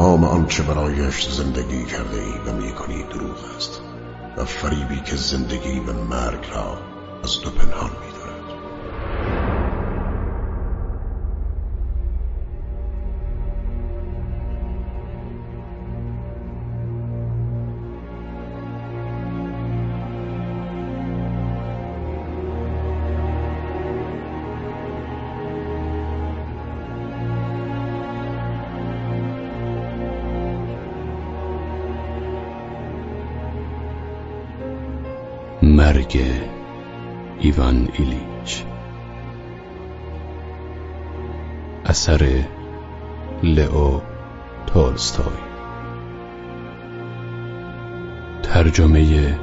تمام آنچه برایش زندگی کرده ای و می‌کنی دروغ است و فریبی که زندگی و مرگ را از تو پنهان می مرگ ایوان ایلیچ. اثر لئو تولستوی. ترجمه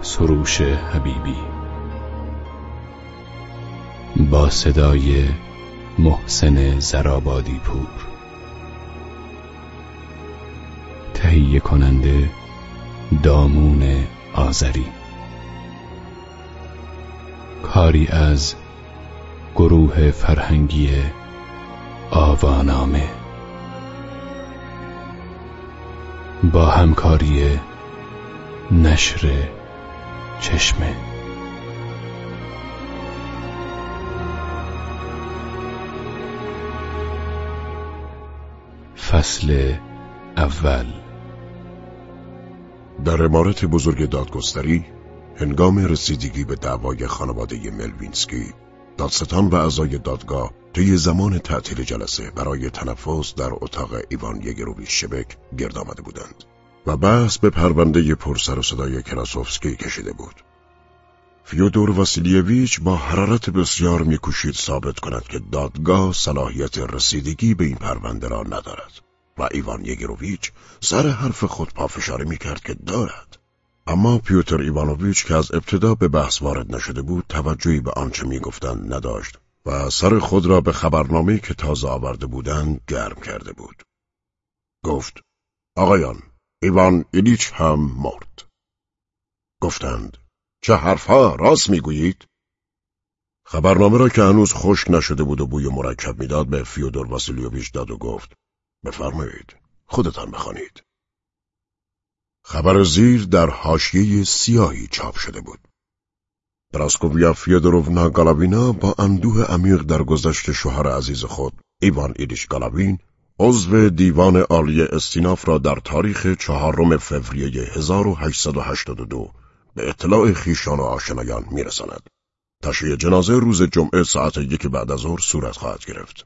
سروش حبیبی. با صدای محسن زرابادی پور. تهیه کننده دامون آذری. کاری از گروه فرهنگی آوانامه. با همکاری نشر چشمه. فصل اول. در امارت بزرگ دادگستری هنگام رسیدگی به دعوای خانواده ملوینسکی دادستان و اعضای دادگاه طی زمان تعطیل جلسه برای تنفس در اتاق ایوان یگروویچ شبک گرد آمده بودند و بحث به پرونده پرسر و صدای کراسوفسکی کشیده بود. فیودور واسیلیویچ با حرارت بسیار میکوشید ثابت کند که دادگاه صلاحیت رسیدگی به این پرونده را ندارد و ایوان یگروویچ سر حرف خود پافشاری می‌کرد که دارد. اما پیوتر ایوانوویچ که از ابتدا به بحث وارد نشده بود توجهی به آنچه می‌گفتند نداشت و سر خود را به خبرنامه که تازه آورده بودند گرم کرده بود. گفت آقایان ایوان ایلیچ هم مرد. گفتند چه حرفها راست می‌گویید؟ خبرنامه را که هنوز خشک نشده بود و بوی مرکب می‌داد به فیودور واسیلیوویچ داد و گفت بفرمایید خودتان بخوانید. خبر زیر در حاشیه سیاهی چاپ شده بود. پراسکوویا فیودروونا گالاوینا با اندوه عمیق در گذشت شوهر عزیز خود ایوان ایلیش گالاوین عضو دیوان عالی استیناف را در تاریخ چهارم فوریه 1882 به اطلاع خیشان و آشنایان میرساند. تشییع جنازه روز جمعه ساعت یک بعد از ظهر صورت خواهد گرفت.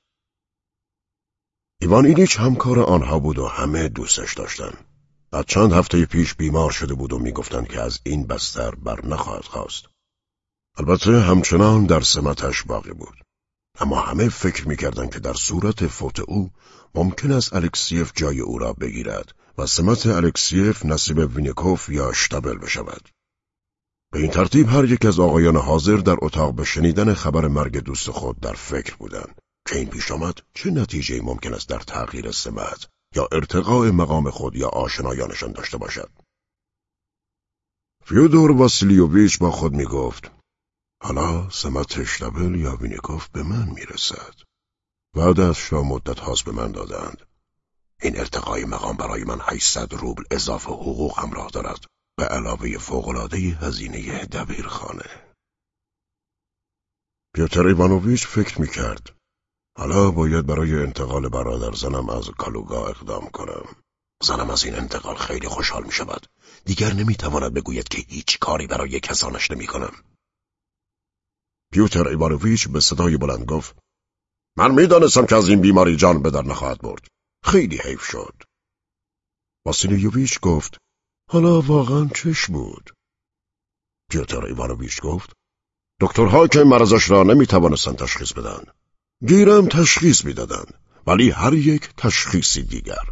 ایوان ایلیچ همکار آنها بود و همه دوستش داشتند. از چند هفته پیش بیمار شده بود و می‌گفتند که از این بستر بر نخواهد خواست. البته همچنان در سمتش باقی بود. اما همه فکر می‌کردند که در صورت فوت او ممکن است الکسیف جای او را بگیرد و سمت الکسیف نصیب وینیکوف یا شتابل بشود. به این ترتیب هر یک از آقایان حاضر در اتاق به شنیدن خبر مرگ دوست خود در فکر بودند که این پیش آمد چه نتیجه ممکن است در تغییر سمت یا ارتقاء مقام خود یا آشنایانشان داشته باشد. فیودور واسیلیوویچ با خود می گفت حالا سمت اشتبل یا وینیکوف به من می‌رسد. از را مدت هاست به من دادند. این ارتقای مقام برای من 800 روبل اضافه حقوق همراه دارد به علاوه فوقلاده هزینه دبیرخانه. پیوتر ایوانوویچ فکر می کرد. حالا باید برای انتقال برادر زنم از کالوگا اقدام کنم. زنم از این انتقال خیلی خوشحال می شود. دیگر نمی تواند بگوید که هیچ کاری برای کسانش نمی کنم. پیوتر ایوانوویچ به صدای بلند گفت من می‌دانستم که از این بیماری جان به در نخواهد برد. خیلی حیف شد. واسیلیوویچ گفت حالا واقعا چش بود؟ پیوتر ایوانوویچ گفت دکترها که مرضش را نمی توانستند تشخیص بدن. گیرم تشخیص می‌دادند ولی هر یک تشخیصی دیگر.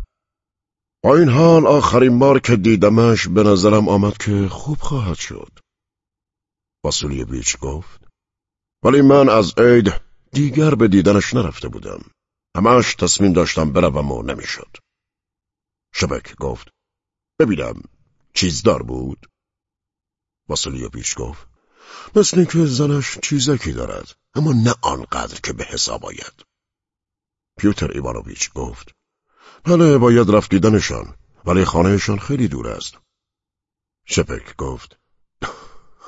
با این حال آخرین بار که دیدمش به نظرم آمد که خوب خواهد شد. واسولی بیچ گفت ولی من از عید دیگر به دیدنش نرفته بودم. همش تصمیم داشتم بروم و نمی‌شد. شبک گفت ببینم چیزدار بود؟ واسولی بیچ گفت مثل که زنش چیزکی دارد اما نه آنقدر که به حساب آید. پیوتر ایوانوویچ گفت بله باید رفت دیدنشان ولی خانهشان خیلی دور است. شپک گفت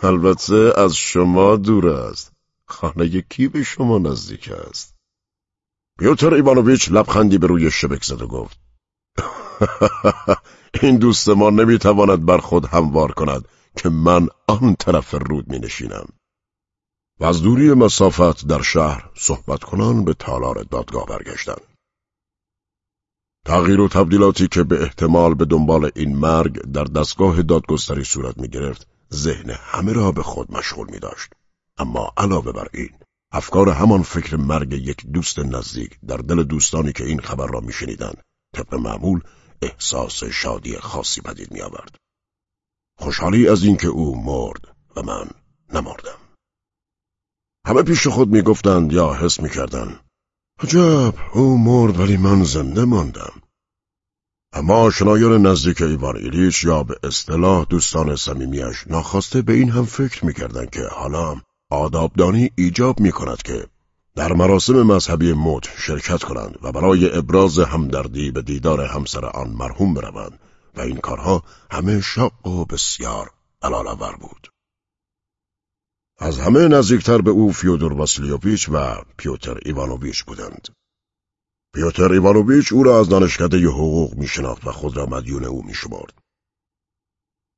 البته از شما دور است. خانه کی به شما نزدیک است؟ پیوتر ایوانوویچ لبخندی به روی شبک زد و گفت این دوست ما نمی‌تواند بر خود هموار کند. که من آن طرف رود می نشینم. و از دوری مسافت در شهر صحبت کنان به تالار دادگاه برگشتند. تغییر و تبدیلاتی که به احتمال به دنبال این مرگ در دستگاه دادگستری صورت می گرفت ذهن همه را به خود مشغول می داشت. اما علاوه بر این افکار همان فکر مرگ یک دوست نزدیک در دل دوستانی که این خبر را میشنیدند طبق معمول احساس شادی خاصی پدید می آورد. خوشحالی از اینکه او مرد و من نمردم. همه پیش خود می‌گفتند یا حس می‌کردند عجب او مرد ولی من زنده ماندم. اما آشنایان نزدیک ایوان ایلیچ یا به اصطلاح دوستان صمیمیش ناخواسته به این هم فکر می‌کردند که حالا آدابدانی ایجاب می‌کند که در مراسم مذهبی موت شرکت کنند و برای ابراز همدردی به دیدار همسر آن مرحوم بروند و این کارها همه شاق و بسیار ملال‌آور بود. از همه نزدیکتر به او فیودور واسیلیوویچ و پیوتر ایوانوویچ بودند. پیوتر ایوانوویچ او را از دانشکده حقوق می و خود را مدیون او می شمارد.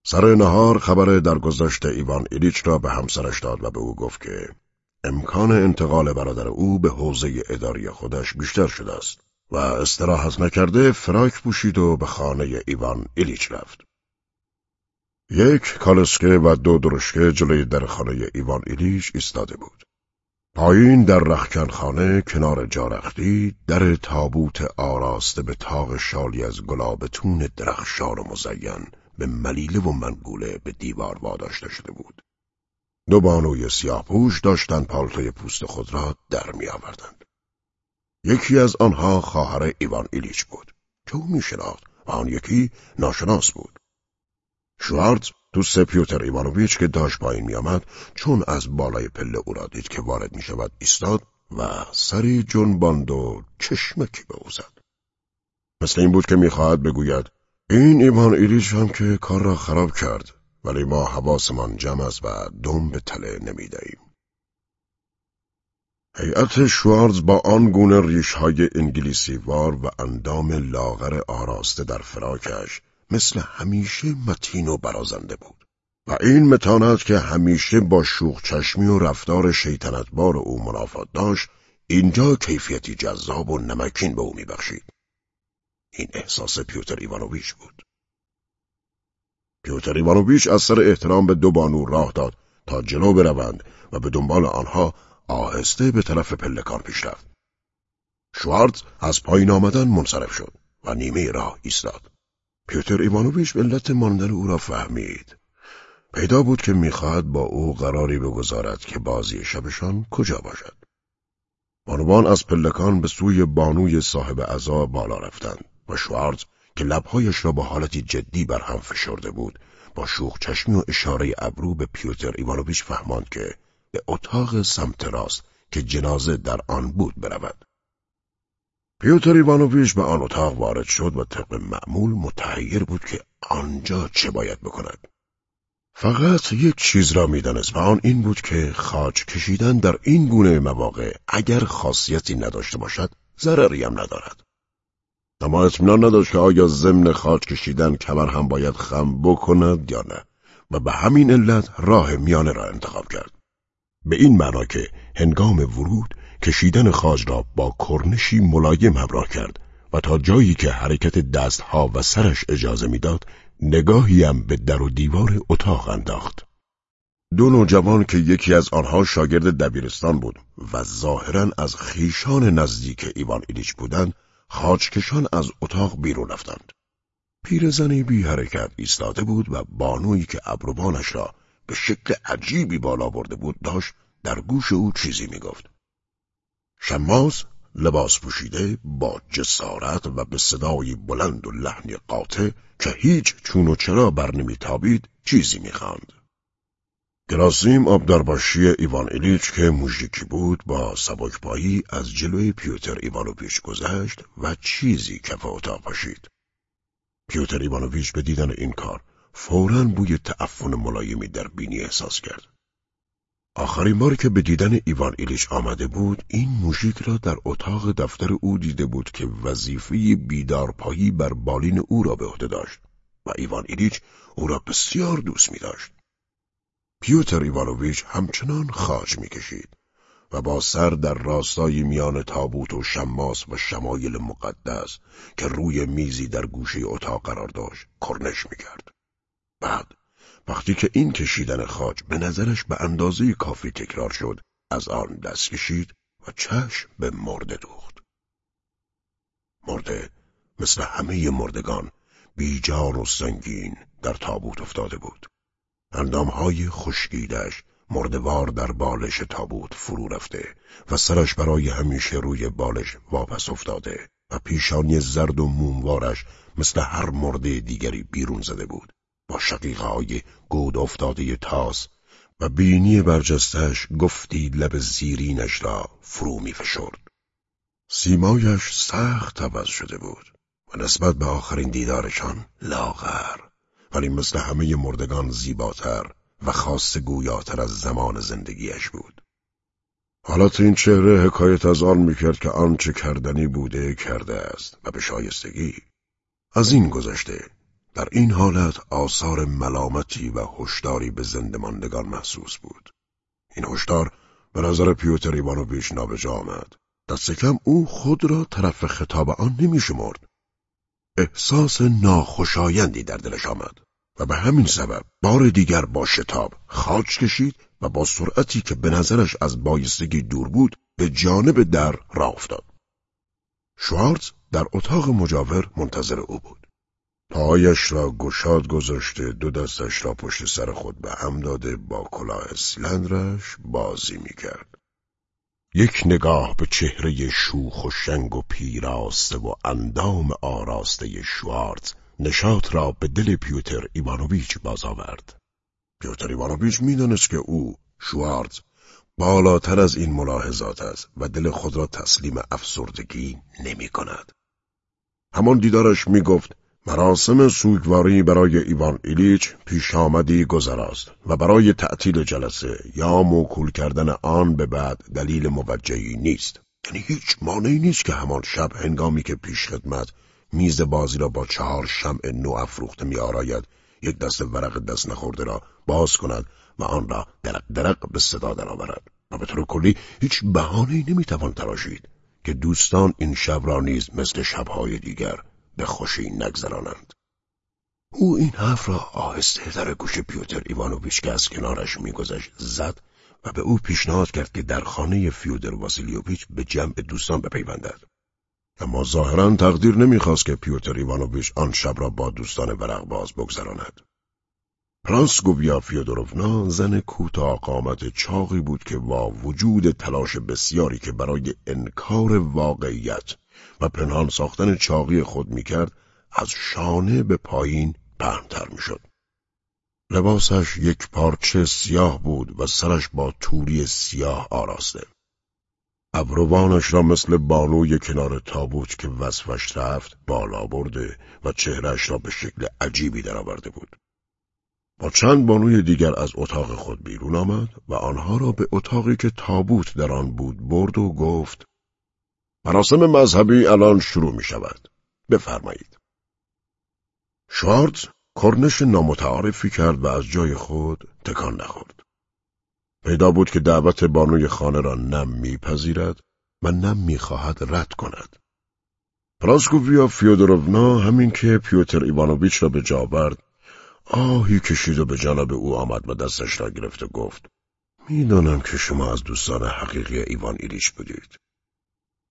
سر نهار خبر درگذشت ایوان ایلیچ را به همسرش داد و به او گفت که امکان انتقال برادر او به حوزه اداری خودش بیشتر شده است و استراحت نکرده فراک پوشید و به خانه ایوان ایلیچ رفت. یک کالسکه و دو درشکه جلوی در خانه ایوان ایلیچ ایستاده بود. پایین در رخکن خانه کنار جارختی در تابوت آراسته به تاق شالی از گلابتون درخشار و مزین به ملیله و منگوله به دیوار واداشته شده بود. دو بانوی سیاهپوش داشتند پالتوی پوست خود را در می آوردند. یکی از آنها خواهر ایوان ایلیچ بود که او میشناخت و آن یکی ناشناس بود. شوارتز دوست پیوتر ایوانوویچ که داشت پایین میآمد چون از بالای پله او را دید که وارد می شود ایستاد و سری جنباند و چشمکی به او زد. مثل این بود که می‌خواهد بگوید این ایوان ایلیچ هم که کار را خراب کرد ولی ما حواسمان جمع است و دم به تله نمی‌دهیم. هیئت شوارز با آن گونه ریشهای انگلیسی وار و اندام لاغر آراسته در فراکش مثل همیشه متین و برازنده بود و این متانت که همیشه با شوخ چشمی و رفتار شیطنتبار او منافات داشت اینجا کیفیتی جذاب و نمکین به او میبخشید. این احساس پیوتر ایوانوویچ بود. پیوتر ایوانوویچ از سر احترام به دو بانو راه داد تا جلو بروند و به دنبال آنها آهسته به طرف پلکان پیش رفت. شوارتز از پایین آمدن منصرف شد و نیمه راه ایستاد. پیوتر ایوانوویچ علت ماندن او را فهمید. پیدا بود که می‌خواهد با او قراری بگذارد که بازی شبشان کجا باشد. بانوان از پلکان به سوی بانوی صاحب عزا بالا رفتند و شوارتز که لبهایش را با حالتی جدی بر هم فشرده بود با شوخ چشمی و اشاره ابرو به پیوتر ایوانوویچ فهماند که به اتاق سمت راست که جنازه در آن بود برود. پیوتر ایوانوویچ به آن اتاق وارد شد و طبق معمول متحیر بود که آنجا چه باید بکند. فقط یک چیز را می‌دانست و آن این بود که خاج کشیدن در این گونه مواقع اگر خاصیتی نداشته باشد ضرری هم ندارد. اما اطمینان نداشت که آیا ضمن خاج کشیدن کمر هم باید خم بکند یا نه و به همین علت راه میانه را انتخاب کرد. به این معنا که هنگام ورود کشیدن خاج را با کرنشی ملایم همراه کرد و تا جایی که حرکت دستها و سرش اجازه می‌داد نگاهیم به در و دیوار اتاق انداخت. دو نوجوان که یکی از آنها شاگرد دبیرستان بود و ظاهرا از خیشان نزدیک ایوان ایلیچ بودند خاجکشان از اتاق بیرون رفتند. پیرزنی بی حرکت ایستاده بود و بانویی که ابروانش را به شکل عجیبی بالا برده بود داشت در گوش او چیزی می‌گفت. شماز لباس پوشیده با جسارت و به صدایی بلند و لحنی قاطع که هیچ چون و چرا بر نمیتابید چیزی می‌خواند. گراسیم آبدارباشی ایوان ایلیچ که موژیکی بود با سبکپایی از جلوی پیوتر ایوانوویچ گذشت و چیزی کف اتاق پاشید. پیوتر ایوانوویچ به دیدن این کار فورا بوی تعفن ملایمی در بینی احساس کرد. آخرین باری که به دیدن ایوان ایلیچ آمده بود این موژیک را در اتاق دفتر او دیده بود که وظیفه بیدارپایی بر بالین او را به عهده داشت و ایوان ایلیچ او را بسیار دوست می داشت. پیوتر ایوانوویچ همچنان خاج می‌کشید و با سر در راستای میان تابوت و شماس و شمایل مقدس که روی میزی در گوشه اتاق قرار داشت کرنش می‌کرد. بعد وقتی که این کشیدن خاج به نظرش به اندازه کافی تکرار شد از آن دست کشید و چشم به مرده دوخت. مرده مثل همه مردگان بیجان و سنگین در تابوت افتاده بود. اندامهای خشکیدش مردوار در بالش تابوت فرو رفته و سرش برای همیشه روی بالش واپس افتاده و پیشانی زرد و موموارش مثل هر مرده دیگری بیرون زده بود با شقیقه گود افتاده تاس و بینی برجستش گفتی لب زیرینش را فرو می فشرد. سیمایش سخت عوض شده بود و نسبت به آخرین دیدارشان لاغر ولی مثل همه مردگان زیباتر و خاص گویاتر از زمان زندگیش بود. حالات این چهره حکایت از آن می‌کرد که آنچه کردنی بوده کرده است و به شایستگی. از این گذشته در این حالت آثار ملامتی و هشداری به زندماندگان محسوس بود. این هشدار به نظر پیوتر ایوانوویچ نابجا آمد. دست کم او خود را طرف خطاب آن نمیشمرد. احساس ناخوشایندی در دلش آمد و به همین سبب بار دیگر با شتاب خاج کشید و با سرعتی که به نظرش از بایستگی دور بود به جانب در راه افتاد. شوارتز در اتاق مجاور منتظر او بود. پایش را گشاد گذاشته دو دستش را پشت سر خود به هم داده با کلاه سیلندرش بازی می‌کرد. یک نگاه به چهره شوخ و شنگ و پیراسته و اندام آراسته شوارتز نشاط را به دل پیوتر ایوانوویچ باز آورد. پیوتر ایوانوویچ می‌دانست که او شوارتز بالاتر از این ملاحظات است و دل خود را تسلیم افسردگی نمی کند. همان دیدارش می گفت مراسم سوگواری برای ایوان ایلیچ پیش آمدی گذراست و برای تعطیل جلسه یا موکول کردن آن به بعد دلیل موجهی نیست. یعنی هیچ مانعی نیست که همان شب هنگامی که پیش خدمت میز بازی را با چهار شمع نو افروخته می آراید یک دست ورق دست نخورده را باز کند و آن را درق درق به صدا درآورد و به طور کلی هیچ بهانه‌ای نمی‌توان تراشید که دوستان این شب را نیز مثل شبهای دیگر به خوشی نگذرانند او این حرف را آهسته در گوش پیوتر ایوانوویچ که از کنارش میگذشت زد و به او پیشنهاد کرد که در خانه فیودر واسیلیوویچ به جمع دوستان بپیوندد اما ظاهرا تقدیر نمی‌خواست که پیوتر ایوانوویچ آن شب را با دوستان ورقباز بگذراند. پرانسکوویا فیودورونا زن کوتاه قامت چاقی بود که با وجود تلاش بسیاری که برای انکار واقعیت و پنهان ساختن چاقی خود می‌کرد از شانه به پایین پهنتر می‌شد. لباسش یک پارچه سیاه بود و سرش با توری سیاه آراسته. ابروانش را مثل بانوی کنار تابوت که وصفش رفت بالا برده و چهرش را به شکل عجیبی درآورده بود. با چند بانوی دیگر از اتاق خود بیرون آمد و آنها را به اتاقی که تابوت در آن بود برد و گفت مراسم مذهبی الان شروع می شود. بفرمایید. شوارتز کرنش نامتعارفی کرد و از جای خود تکان نخورد. پیدا بود که دعوت بانوی خانه را نم میپذیرد و نم می‌خواهد رد کند. پراسکوویا فیودروونا همین که پیوتر ایوانوویچ را به جا آورد آهی کشید و به جانب او آمد و دستش را گرفت و گفت می‌دانم که شما از دوستان حقیقی ایوان ایلیش بودید.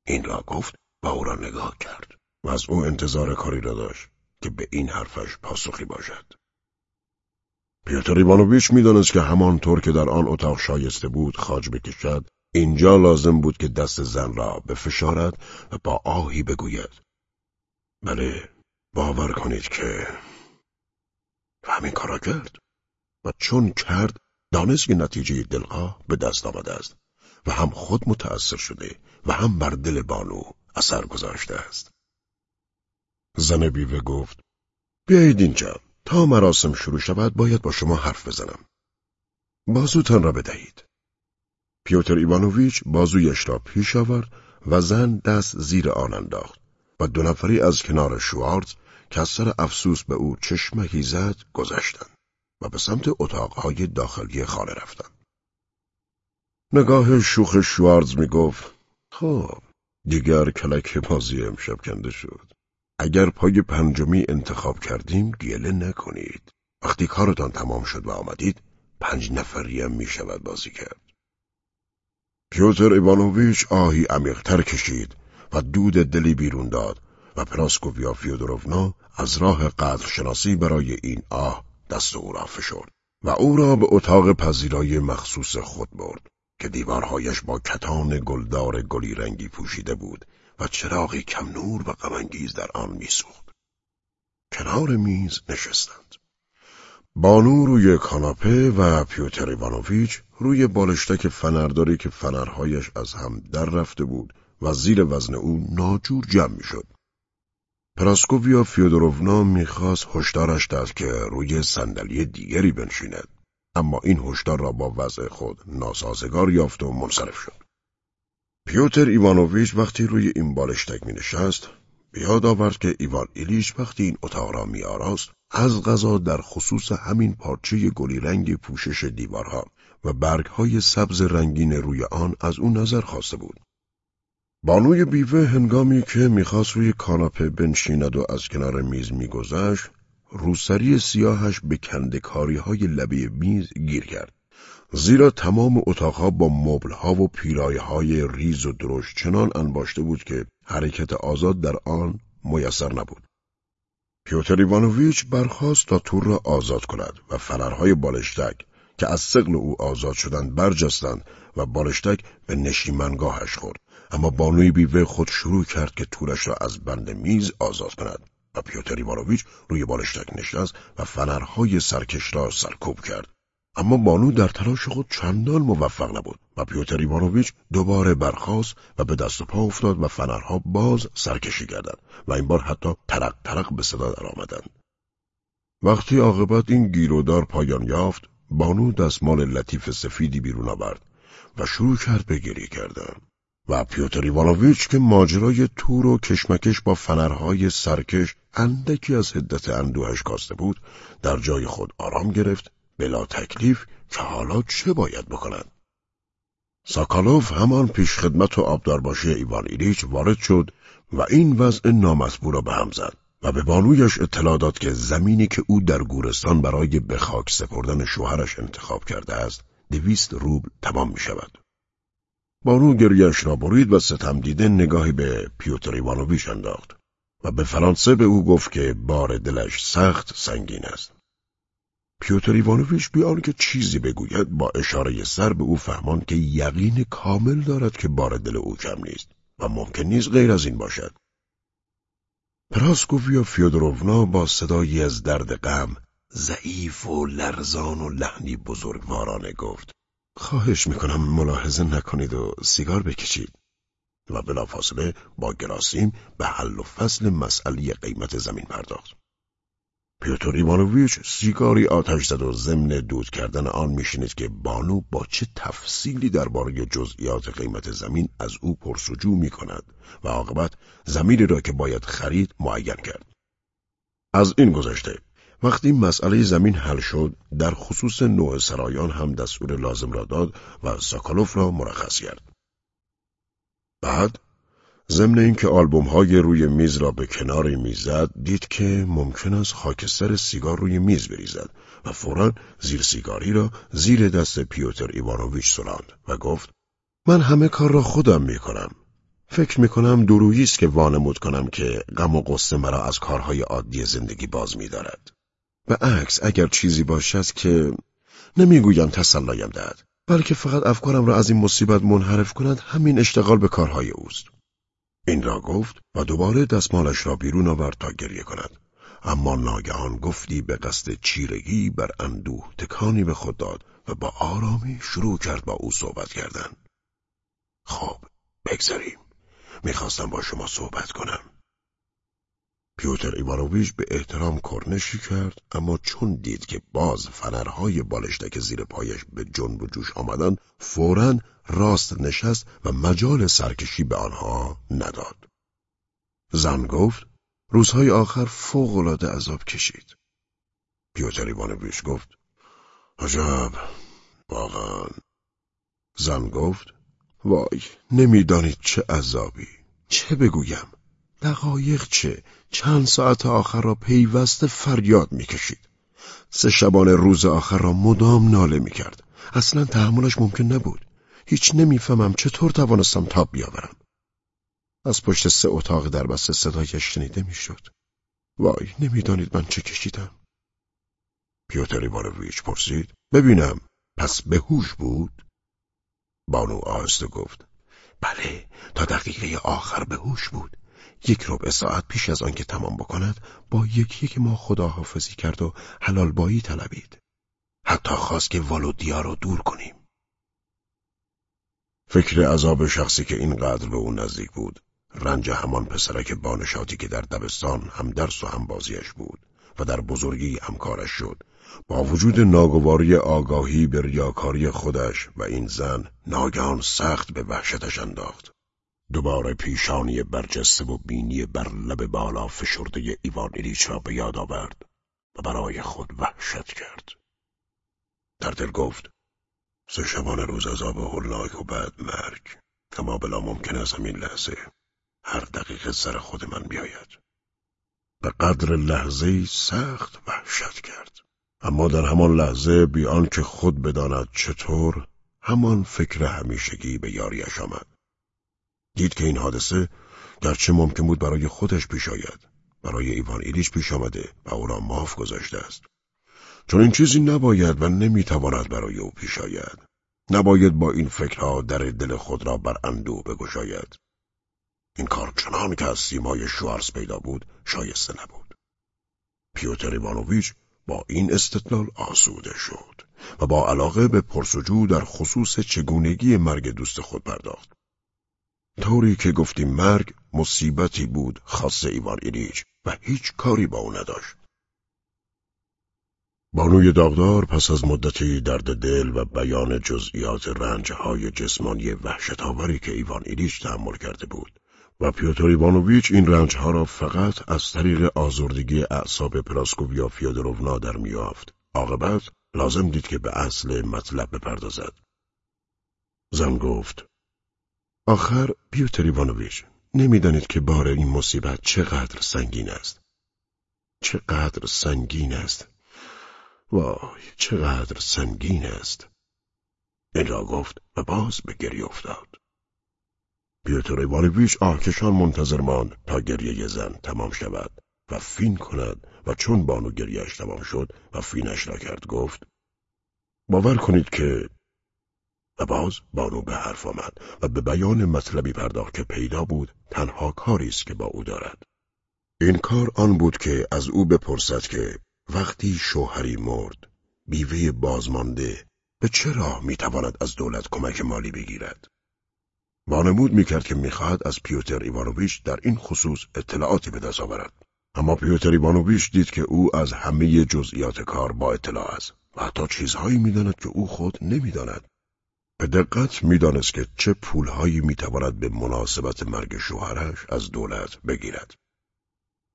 این را گفت و او را نگاه کرد و از او انتظار کاری را داشت که به این حرفش پاسخی باشد. پیوتر ایوانوویچ می‌دانست که همانطور که در آن اتاق شایسته بود خاج بکشد اینجا لازم بود که دست زن را بفشارد و با آهی بگوید بله باور کنید که و همین کارا کرد و چون کرد دانست که نتیجه دلخواه به دست آمده است و هم خود متأثر شده و هم بر دل بانو اثر گذاشته است. زن بیوه گفت بیایید اینجا تا مراسم شروع شود باید با شما حرف بزنم. بازوتان را بدهید. پیوتر ایوانوویچ بازویش را پیش آورد و زن دست زیر آن انداخت و دو نفری از کنار شوارز که از سر افسوس به او چشمکی زد گذشتند و به سمت اتاقهای داخلی خانه رفتند. نگاه شوخ شوارز می گفت خب دیگر کلک بازی امشب کنده شد. اگر پای پنجمی انتخاب کردیم گله نکنید. وقتی کارتان تمام شد و آمدید پنج نفری هم می شود بازی کرد. پیوتر ایوانوویچ آهی عمیقتر کشید و دود دلی بیرون داد و پراسکوپیا فیودروفنا از راه قدر شناسی برای این آه دست او را فشرد و او را به اتاق پذیرای مخصوص خود برد که دیوارهایش با کتان گلدار گلی رنگی پوشیده بود و چراغی کم نور و غمانگیز در آن میسوخت. کنار میز نشستند. بانو روی کاناپه و پیوتر ایوانوویچ روی بالشتک فنرداری که فنرهایش از هم در رفته بود و زیر وزن او ناجور جمع می‌شد. پراسکوویا فیودوروونا می‌خواست هشدارش داد که روی صندلی دیگری بنشیند اما این هشدار را با وضع خود ناسازگار یافت و منصرف شد. پیوتر ایوانوویچ وقتی روی این بالشتک می نشست بیاد آورد که ایوان ایلیش وقتی این اتاق را می آراست از غذا در خصوص همین پارچه گلی رنگ پوشش دیوارها و برگهای سبز رنگین روی آن از او نظر خواسته بود. بانوی بیوه هنگامی که می‌خواست روی کاناپه بنشیند و از کنار میز میگذشت روسری سیاهش به کنده‌کاری های لبه میز گیر کرد. زیرا تمام اتاقها با مبلها و پیرایه ریز و درشت چنان انباشته بود که حرکت آزاد در آن میسر نبود. پیوتر ایوانوویچ برخاست تا تور را آزاد کند و فنرهای بالشتک که از ثقل او آزاد شدند برجستند و بالشتک به نشیمنگاهش خورد. اما بانوی بیوه خود شروع کرد که تورش را از بند میز آزاد کند. و پیوتر ایوانوویچ روی بالشتک نشست و فنرهای سرکش را سرکوب کرد. اما بانو در تلاش خود چندان موفق نبود و پیوتر ایوانوویچ دوباره برخاست و به دست و پا افتاد و فنرها باز سرکشی کردند و این بار حتی ترق ترق به صدا درآمدند وقتی عاقبت این گیرودار پایان یافت بانو دستمال لطیف سفیدی بیرون آورد و شروع کرد به گریه کردن. و پیوتر ایوانوویچ که ماجرای تور و کشمکش با فنرهای سرکش اندکی از حدت اندوهش کاسته بود در جای خود آرام گرفت بلا تکلیف که حالا چه باید بکنند ساکالوف همان پیش خدمت و آبدارباشی ایوان ایلیچ وارد شد و این وضع نامطبوع را به هم زد و به بانویش اطلاع داد که زمینی که او در گورستان برای به خاک سپردن شوهرش انتخاب کرده است دویست روبل تمام می شود. بانو گریش را برید و ستم دیده نگاهی به پیوتر ایوانوویچ انداخت و به فرانسه به او گفت که بار دلش سخت سنگین است. پیوتر ایوانوویچ بیان که چیزی بگوید با اشاره سر به او فهمان که یقین کامل دارد که بار دل او کم نیست و ممکن نیست غیر از این باشد. پراسکوفیا فیودروونا با صدایی از درد غم ضعیف و لرزان و لحنی بزرگوارانه گفت خواهش می‌کنم ملاحظه نکنید و سیگار بکشید و بلافاصله با گراسیم به حل و فصل مسئله قیمت زمین پرداخت. پیوتر ایوانوویچ سیگاری آتش زد و ضمن دود کردن آن میشنید که بانو با چه تفصیلی درباره جزئیات قیمت زمین از او پرسجو می کند و عاقبت زمینی را که باید خرید معین کرد. از این گذشته وقتی مسئله زمین حل شد در خصوص نوع سرایان هم دستور لازم را داد و ساکالوف را مرخص کرد. بعد ضمن اینکه آلبوم های روی میز را به کنار می‌زد دید که ممکن است خاکستر سیگار روی میز بریزد و فورا زیر سیگاری را زیر دست پیوتر ایوانوویچ سراند و گفت من همه کار را خودم می کنم. فکر می کنم است که وانمود کنم که غم و قصه مرا از کارهای عادی زندگی باز می دارد. و عکس اگر چیزی باشد که نمی‌گویم تسلایم دهد بلکه فقط افکارم را از این مصیبت منحرف کند همین اشتغال به کارهای اوست این را گفت و دوباره دستمالش را بیرون آورد تا گریه کند اما ناگهان گفتی به قصد چیرگی بر اندوه تکانی به خود داد و با آرامی شروع کرد با او صحبت کردن. خب بگذاریم. می‌خواستم با شما صحبت کنم. پیوتر ایوانوویچ به احترام کرنشی کرد اما چون دید که باز فنرهای بالشتک زیر پایش به جنب و جوش آمدن فورا راست نشست و مجال سرکشی به آنها نداد. زن گفت روزهای آخر فوقالعاده عذاب کشید. پیوتر ایوانوویچ گفت عجب واقعا زن گفت وای نمی‌دانید چه عذابی چه بگویم دقایق چه چند ساعت آخر را پیوسته فریاد می‌کشید. سه شبانه روز آخر را مدام ناله می‌کرد. اصلا تحملش ممکن نبود. هیچ نمی‌فهمم چطور توانستم تاب بیاورم. از پشت سه اتاق در بسته صدایش شنیده می‌شد. وای نمی‌دانید من چه کشیدم. پیوتر ایوانویچ پرسید. ببینم. پس به هوش بود؟ بانو آهسته گفت. بله تا دقیقه آخر به هوش بود. یک ربع ساعت پیش از آنکه تمام بکند با یکی که ما خداحافظی کرد و حلال بایی طلبید. حتی خواست که والودیا رو دور کنیم. فکر عذاب شخصی که اینقدر به او نزدیک بود رنج همان پسرک بانشاتی که در دبستان هم درس و هم بازیش بود و در بزرگی همکارش شد با وجود ناگواری آگاهی به ریاکاری خودش و این زن ناگهان سخت به وحشتش انداخت. دوباره پیشانی برجسته و بینی بر لب بالا فشرده ایوان ایلیچ را به یاد آورد و برای خود وحشت کرد. در دل گفت سه شبانه روز عذاب هولناک و بعد مرگ. اما بلا ممکن است همین لحظه هر دقیقه سر خود من بیاید. به قدر لحظه سخت وحشت کرد. اما در همان لحظه بیان که خود بداند چطور همان فکر همیشگی به یاریش آمد. دید که این حادثه گرچه ممکن بود برای خودش پیش آید برای ایوان ایلیچ پیش آمده و او را معاف گذاشته است. چون این چیزی نباید و نمی‌تواند برای او پیش آید. نباید با این فکرها در دل خود را بر اندوه بگشاید. این کار چنان که از سیمای شوارز پیدا بود شایسته نبود. پیوتر ایوانوویچ با این استدلال آسوده شد و با علاقه به پرسجو در خصوص چگونگی مرگ دوست خود پرداخت. طوری که گفتیم مرگ مصیبتی بود خاص ایوان ایلیچ و هیچ کاری با او نداشت. بانوی داغدار پس از مدتی درد دل و بیان جزئیات رنجهای جسمانی وحشتآوری که ایوان ایلیچ تحمل کرده بود و پیوتر ایوانوویچ این رنجها را فقط از طریق آزردگی اعصاب پراسکوویا فیودروونا درمی‌یافت. عاقبت لازم دید که به اصل مطلب بپردازد. زن گفت آخر پیوتر ایوانوویچ نمی‌دانید که بار این مصیبت چقدر سنگین است. چقدر سنگین است. وای چقدر سنگین است. این را گفت و باز به گریه افتاد. پیوتر ایوانویچ آهکشان منتظر ماند تا گریه زن تمام شود و فین کند و چون بانو گریهش تمام شد و فینش را کرد گفت باور کنید که و باز بانو به حرف آمد و به بیان مطلبی پرداخت که پیدا بود تنها کاری است که با او دارد. این کار آن بود که از او بپرسد که وقتی شوهری مرد بیوه بازمانده به چه راه می‌تواند از دولت کمک مالی بگیرد؟ وانمود می‌کرد که می‌خواهد از پیوتر ایوانوویچ در این خصوص اطلاعاتی به دست آورد. اما پیوتر ایوانوویچ دید که او از همه جزئیات کار با اطلاع است و حتی چیزهایی می‌داند که او خود نمی‌داند. به دقت می‌دانست که چه پولهایی می‌تواند به مناسبت مرگ شوهرش از دولت بگیرد.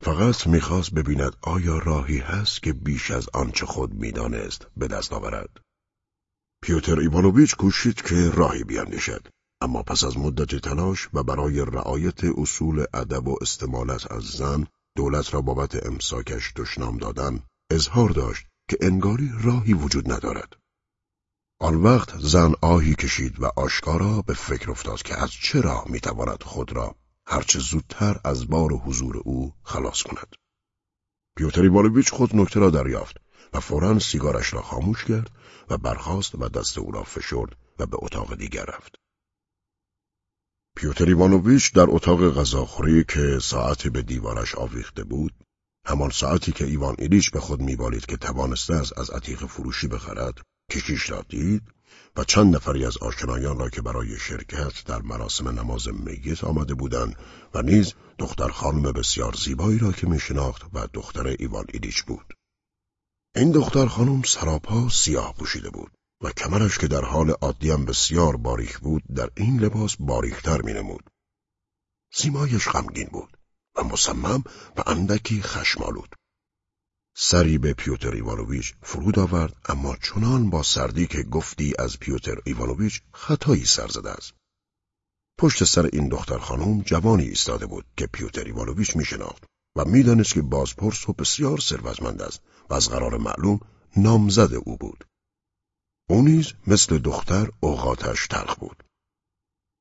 فقط می‌خواست ببیند آیا راهی هست که بیش از آنچه خود می‌دانست به دست آورد. پیوتر ایوانوویچ کوشید که راهی بیاندیشد اما پس از مدت تلاش و برای رعایت اصول ادب و استمالت از زن دولت را بابت امساکش دشنام دادن اظهار داشت که انگاری راهی وجود ندارد. آن وقت زن آهی کشید و آشکارا به فکر افتاد که از چرا می‌تواند خود را هرچه زودتر از بار حضور او خلاص کند. پیوتر ایوانویچ خود نکته را دریافت و فورا سیگارش را خاموش کرد و برخاست و دست او را فشرد و به اتاق دیگر رفت. پیوتر ایوانوویچ در اتاق غذاخوری که ساعتی به دیوارش آویخته بود همان ساعتی که ایوان ایلیچ به خود میبالید که توانسته است از عتیق فروشی بخرد کشیش را دید و چند نفری از آشنایان را که برای شرکت در مراسم نماز میت آمده بودند و نیز دختر خانم بسیار زیبایی را که میشناخت و دختر ایوان ایلیچ بود. این دختر خانم سراپا سیاه پوشیده بود و کمرش که در حال عادی بسیار باریک بود در این لباس باریکتر می نمود. سیمایش غمگین بود و مصمم و اندکی خشمالود. سری به پیوتر ایوانوویچ فرود آورد اما چنان با سردی که گفتی از پیوتر ایوانوویچ خطایی سر زده است. پشت سر این دختر خانم جوانی ایستاده بود که پیوتر ایوانوویچ می شناخت و می‌دانست که بازپرس و بسیار ثروتمند است و از قرار معلوم نامزد او بود. او نیز مثل دختر اوقاتش تلخ بود.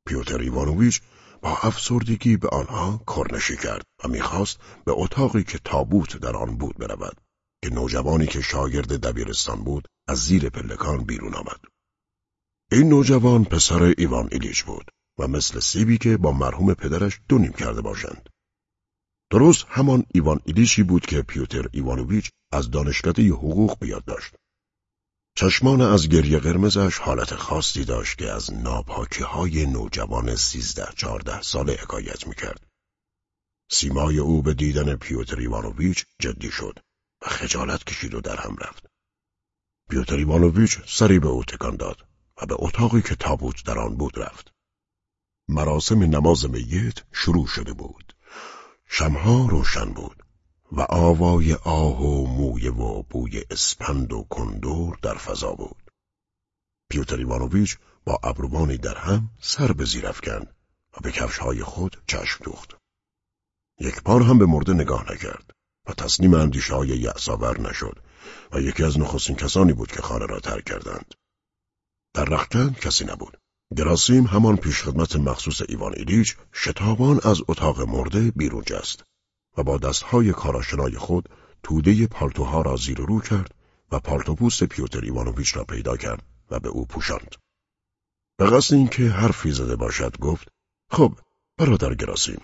پیوتر ایوانوویچ با افسردگی به آنها کرنشی کرد و می‌خواست به اتاقی که تابوت در آن بود برود که نوجوانی که شاگرد دبیرستان بود از زیر پلکان بیرون آمد. این نوجوان پسر ایوان ایلیچ بود و مثل سیبی که با مرحوم پدرش دونیم کرده باشند. درست همان ایوان ایلیچی بود که پیوتر ایوانوویچ از دانشکده حقوق بیاد داشت. چشمان از گریه قرمزش حالت خاصی داشت که از ناپاکی های نوجوان سیزده چارده ساله حکایت می‌کرد. سیمای او به دیدن پیوتر ایوانوویچ جدی شد و خجالت کشید و در هم رفت. پیوتر ایوانوویچ سری به او تکان داد و به اتاقی که تابوت در آن بود رفت. مراسم نماز میت شروع شده بود. شمع‌ها روشن بود و آوای آه و مویه و بوی اسپند و کندر در فضا بود. پیوتر ایوانوویچ با ابروانی در هم سر به زیر افکند و به کفشهای خود چشم دوخت. یک بار هم به مرده نگاه نکرد و تصنیم اندیشه های یعصاور نشد و یکی از نخستین کسانی بود که خانه را ترک کردند. در رخکن کسی نبود. گراسیم همان پیشخدمت مخصوص ایوان ایلیچ شتابان از اتاق مرده بیرون جست. و با دستهای کاراشنای خود توده پالتوها را زیر رو کرد و پالتوپوست پیوتر ایوانوویچ را پیدا کرد و به او پوشاند. به قصد اینکه حرفی زده باشد گفت خب برادر گراسیم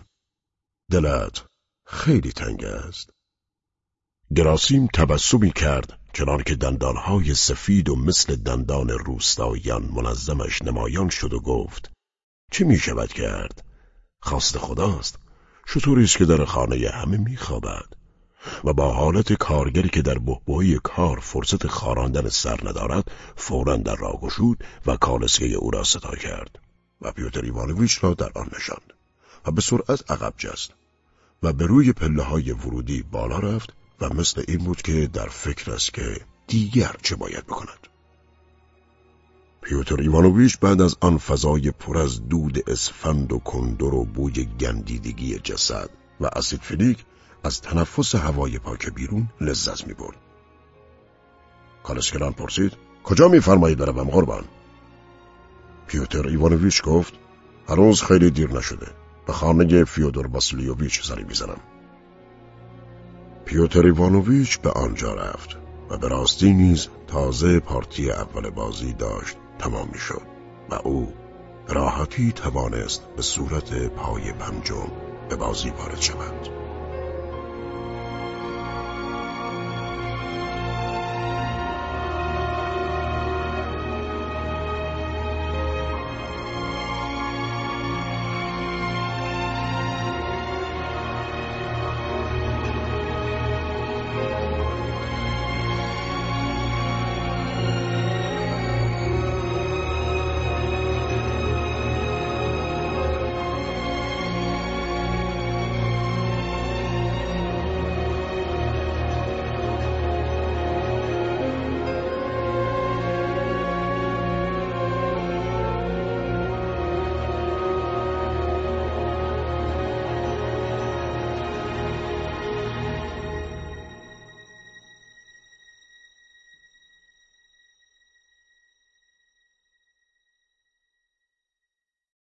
دلت خیلی تنگ است گراسیم تبسمی کرد چنان که دندانهای سفید و مثل دندان روستاییان منظمش نمایان شد و گفت چه می شود کرد؟ خواست خداست شطوری است که در خانه همه میخوابد؟ و با حالت کارگری که در بهبهی کار فرصت خاراندن سر ندارد فورا در را گشود و کالسکه او را صدا کرد و پیوتر ایوانویچ را در آن نشاند و به سرعت عقب جست و به روی پله های ورودی بالا رفت و مثل این بود که در فکر است که دیگر چه باید بکند. پیوتر ایوانوویچ بعد از آن فضای پر از دود اسفند و کندر و بوی گندیدگی جسد و اسید فنیک از تنفس هوای پاک بیرون لذت می برد. کالسکه‌ران پرسید کجا میفرمایید بروم قربان؟ پیوتر ایوانوویچ گفت هنوز خیلی دیر نشده. به خانه فیودور واسیلیوویچ سری می‌زنم. پیوتر ایوانوویچ به آنجا رفت و به راستی نیز تازه پارتی اول بازی داشت. تمام می شد و او به راحتی توانست به صورت پای پنجم به بازی وارد شود.